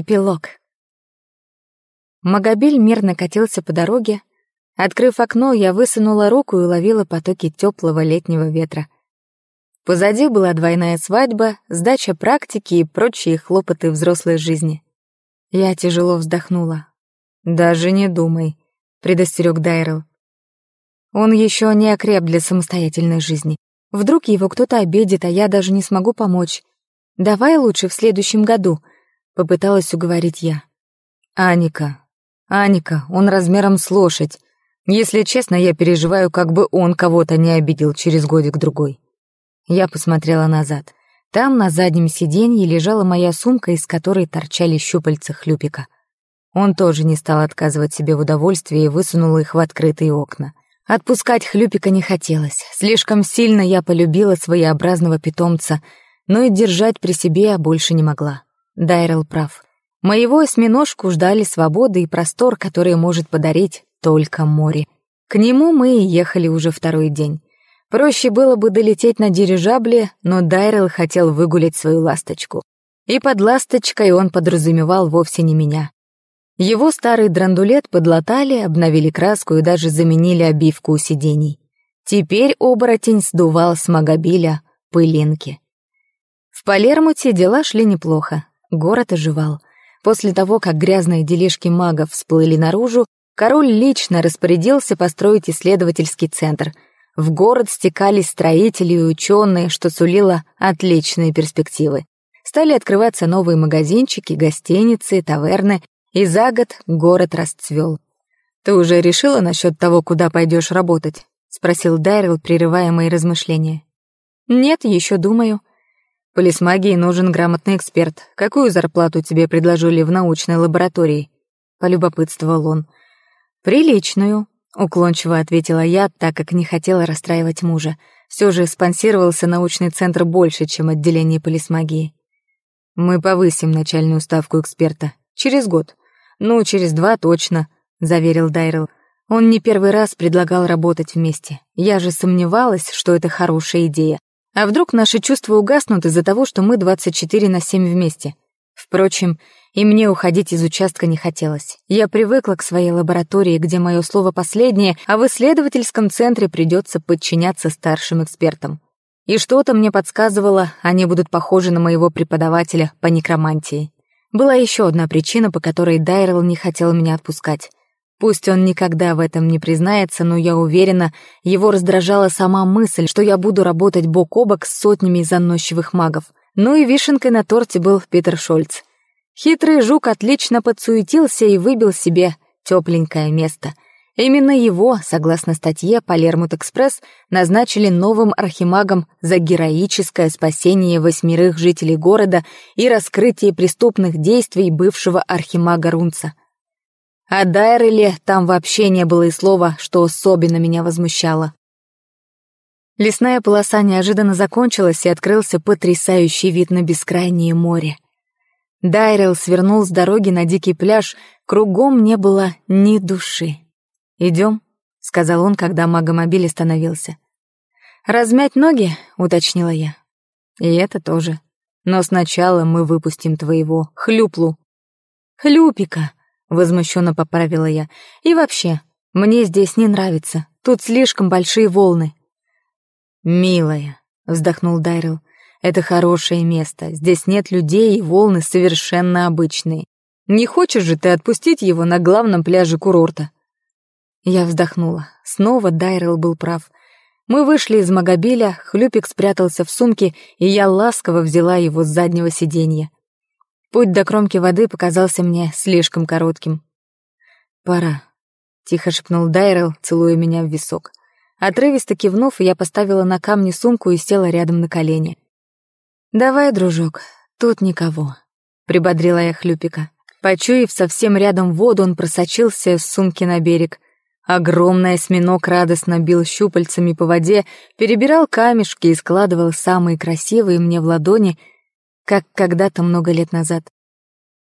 Эпилог. Магобиль мирно катился по дороге. Открыв окно, я высунула руку и ловила потоки теплого летнего ветра. Позади была двойная свадьба, сдача практики и прочие хлопоты взрослой жизни. Я тяжело вздохнула. «Даже не думай», — предостерег Дайрел. «Он еще не окреп для самостоятельной жизни. Вдруг его кто-то обидит, а я даже не смогу помочь. Давай лучше в следующем году», — попыталась уговорить я. «Аника, Аника, он размером с лошадь. Если честно, я переживаю, как бы он кого-то не обидел через годик-другой». Я посмотрела назад. Там на заднем сиденье лежала моя сумка, из которой торчали щупальца хлюпика. Он тоже не стал отказывать себе в удовольствии и высунул их в открытые окна. Отпускать хлюпика не хотелось. Слишком сильно я полюбила своеобразного питомца, но и держать при себе я больше не могла. Дайрел прав. Моего осьминожку ждали свободы и простор, которые может подарить только море. К нему мы и ехали уже второй день. Проще было бы долететь на дирижабле, но Дайрел хотел выгулять свою ласточку. И под ласточкой он подразумевал вовсе не меня. Его старый драндулет подлатали, обновили краску и даже заменили обивку у сидений. Теперь оборотень сдувал с Магобиля пылинки. В Палермуте дела шли неплохо. Город оживал. После того, как грязные делишки магов всплыли наружу, король лично распорядился построить исследовательский центр. В город стекались строители и ученые, что сулило отличные перспективы. Стали открываться новые магазинчики, гостиницы, таверны, и за год город расцвел. «Ты уже решила насчет того, куда пойдешь работать?» — спросил Дайрел, прерывая мои размышления. «Нет, еще думаю», Полисмагии нужен грамотный эксперт. Какую зарплату тебе предложили в научной лаборатории?» — полюбопытствовал он. «Приличную», — уклончиво ответила я, так как не хотела расстраивать мужа. Все же спонсировался научный центр больше, чем отделение полисмагии. «Мы повысим начальную ставку эксперта. Через год. Ну, через два точно», — заверил Дайрел. Он не первый раз предлагал работать вместе. Я же сомневалась, что это хорошая идея, а вдруг наши чувства угаснут из-за того, что мы 24 на 7 вместе? Впрочем, и мне уходить из участка не хотелось. Я привыкла к своей лаборатории, где мое слово последнее, а в исследовательском центре придется подчиняться старшим экспертам. И что-то мне подсказывало, они будут похожи на моего преподавателя по некромантии. Была еще одна причина, по которой Дайрелл не хотел меня отпускать. Пусть он никогда в этом не признается, но я уверена, его раздражала сама мысль, что я буду работать бок о бок с сотнями заносчивых магов. Ну и вишенкой на торте был Питер Шольц. Хитрый жук отлично подсуетился и выбил себе тёпленькое место. Именно его, согласно статье «Палермут-экспресс», назначили новым архимагом за героическое спасение восьмерых жителей города и раскрытие преступных действий бывшего архимага Рунца — о Дайреле там вообще не было и слова, что особенно меня возмущало. Лесная полоса неожиданно закончилась, и открылся потрясающий вид на бескрайнее море. Дайрел свернул с дороги на дикий пляж, кругом не было ни души. «Идем», — сказал он, когда магомобиль остановился. «Размять ноги?» — уточнила я. «И это тоже. Но сначала мы выпустим твоего хлюплу». «Хлюпика», возмущенно поправила я. И вообще, мне здесь не нравится. Тут слишком большие волны. Милая, вздохнул Дайрел. Это хорошее место. Здесь нет людей, и волны совершенно обычные. Не хочешь же ты отпустить его на главном пляже курорта? Я вздохнула. Снова Дайрел был прав. Мы вышли из Магобиля, Хлюпик спрятался в сумке, и я ласково взяла его с заднего сиденья. Путь до кромки воды показался мне слишком коротким. «Пора», — тихо шепнул Дайрел, целуя меня в висок. Отрывисто кивнув, я поставила на камни сумку и села рядом на колени. «Давай, дружок, тут никого», — прибодрила я Хлюпика. Почуяв совсем рядом воду, он просочился с сумки на берег. Огромный осьминог радостно бил щупальцами по воде, перебирал камешки и складывал самые красивые мне в ладони — как когда-то много лет назад.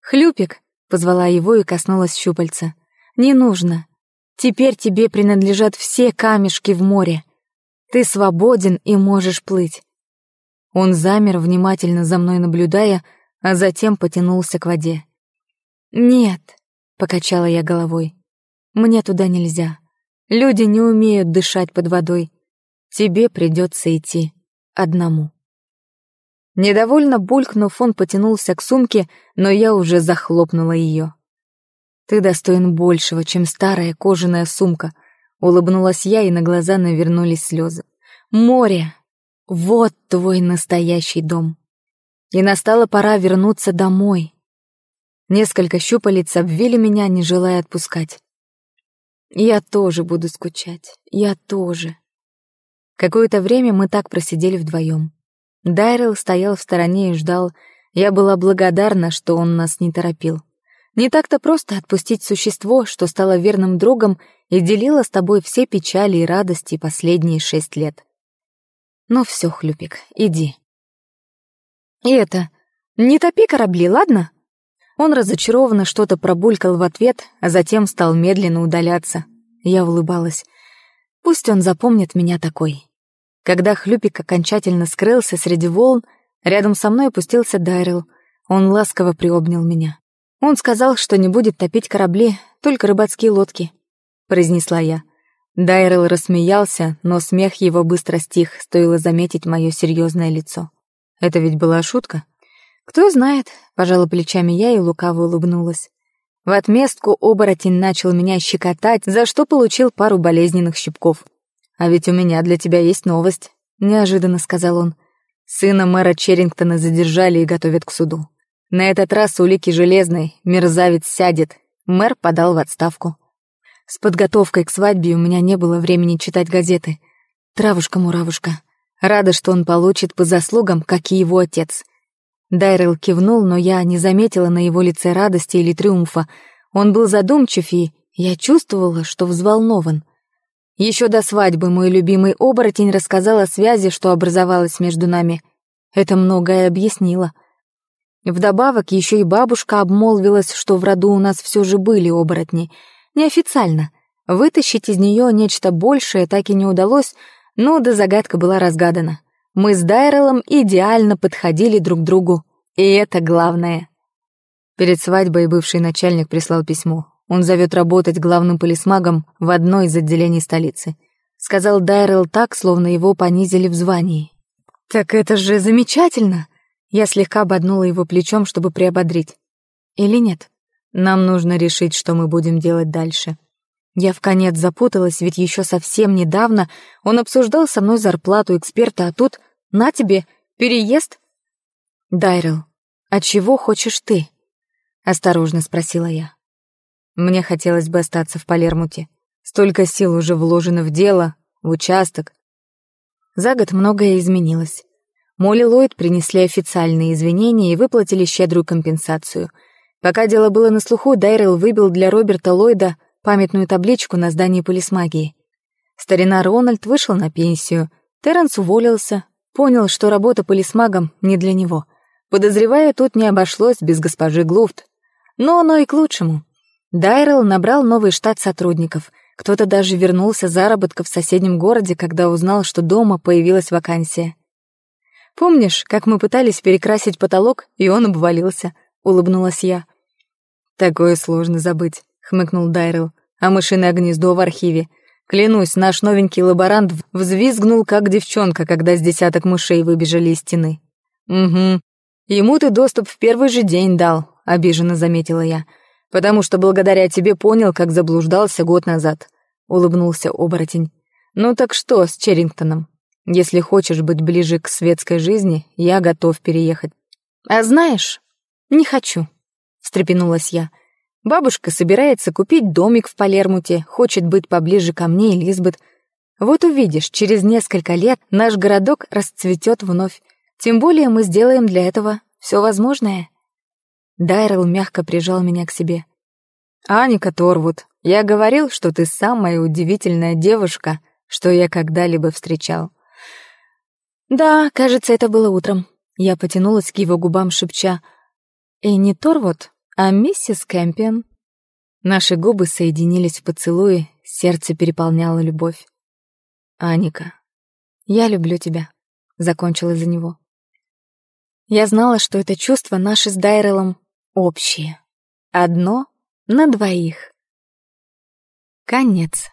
«Хлюпик!» — позвала его и коснулась щупальца. «Не нужно. Теперь тебе принадлежат все камешки в море. Ты свободен и можешь плыть». Он замер, внимательно за мной наблюдая, а затем потянулся к воде. «Нет», — покачала я головой, — «мне туда нельзя. Люди не умеют дышать под водой. Тебе придется идти одному». Недовольно булькнув, он потянулся к сумке, но я уже захлопнула ее. «Ты достоин большего, чем старая кожаная сумка», — улыбнулась я, и на глаза навернулись слезы. «Море! Вот твой настоящий дом!» И настала пора вернуться домой. Несколько щупалец обвили меня, не желая отпускать. «Я тоже буду скучать. Я тоже». Какое-то время мы так просидели вдвоем. Дайрел стоял в стороне и ждал. Я была благодарна, что он нас не торопил. Не так-то просто отпустить существо, что стало верным другом и делило с тобой все печали и радости последние шесть лет. Ну все, Хлюпик, иди. И это... Не топи корабли, ладно? Он разочарованно что-то пробулькал в ответ, а затем стал медленно удаляться. Я улыбалась. Пусть он запомнит меня такой. Когда Хлюпик окончательно скрылся среди волн, рядом со мной опустился Дайрел. Он ласково приобнял меня. Он сказал, что не будет топить корабли, только рыбацкие лодки, произнесла я. Дайрел рассмеялся, но смех его быстро стих, стоило заметить мое серьезное лицо. Это ведь была шутка? Кто знает, пожала плечами я и лукаво улыбнулась. В отместку оборотень начал меня щекотать, за что получил пару болезненных щипков. «А ведь у меня для тебя есть новость», — неожиданно сказал он. Сына мэра Черрингтона задержали и готовят к суду. На этот раз улики железной, мерзавец сядет. Мэр подал в отставку. С подготовкой к свадьбе у меня не было времени читать газеты. Травушка-муравушка. Рада, что он получит по заслугам, как и его отец. Дайрел кивнул, но я не заметила на его лице радости или триумфа. Он был задумчив, и я чувствовала, что взволнован. Еще до свадьбы мой любимый оборотень рассказал о связи, что образовалась между нами. Это многое объяснило. Вдобавок еще и бабушка обмолвилась, что в роду у нас все же были оборотни. Неофициально. Вытащить из нее нечто большее так и не удалось, но да загадка была разгадана. Мы с Дайрелом идеально подходили друг другу, и это главное. Перед свадьбой бывший начальник прислал письмо. Он зовет работать главным полисмагом в одной из отделений столицы. Сказал Дайрелл так, словно его понизили в звании. «Так это же замечательно!» Я слегка ободнула его плечом, чтобы приободрить. «Или нет? Нам нужно решить, что мы будем делать дальше». Я в конец запуталась, ведь еще совсем недавно он обсуждал со мной зарплату эксперта, а тут «На тебе! Переезд!» «Дайрелл, а чего хочешь ты?» — осторожно спросила я. Мне хотелось бы остаться в Палермуте. Столько сил уже вложено в дело, в участок. За год многое изменилось. Молли Ллойд принесли официальные извинения и выплатили щедрую компенсацию. Пока дело было на слуху, Дайрелл выбил для Роберта Ллойда памятную табличку на здании полисмагии. Старина Рональд вышел на пенсию. Терренс уволился, понял, что работа полисмагом не для него. Подозревая, тут не обошлось без госпожи Глуфт. Но оно и к лучшему. Дайрел набрал новый штат сотрудников. Кто-то даже вернулся с заработка в соседнем городе, когда узнал, что дома появилась вакансия. «Помнишь, как мы пытались перекрасить потолок, и он обвалился?» — улыбнулась я. «Такое сложно забыть», — хмыкнул Дайрел. «А мышиное гнездо в архиве. Клянусь, наш новенький лаборант взвизгнул, как девчонка, когда с десяток мышей выбежали из стены». «Угу. Ему ты доступ в первый же день дал», — обиженно заметила я. «Я...» потому что благодаря тебе понял, как заблуждался год назад», — улыбнулся оборотень. «Ну так что с Черрингтоном? Если хочешь быть ближе к светской жизни, я готов переехать». «А знаешь, не хочу», — встрепенулась я. «Бабушка собирается купить домик в Палермуте, хочет быть поближе ко мне и Вот увидишь, через несколько лет наш городок расцветет вновь. Тем более мы сделаем для этого все возможное». Дайрел мягко прижал меня к себе. «Аника Торвуд, я говорил, что ты самая удивительная девушка, что я когда-либо встречал». «Да, кажется, это было утром». Я потянулась к его губам, шепча. «И не Торвуд, а миссис Кэмпион». Наши губы соединились в поцелуе, сердце переполняло любовь. «Аника, я люблю тебя», — закончила за него. Я знала, что это чувство наше с Дайрелом общие. Одно на двоих. Конец.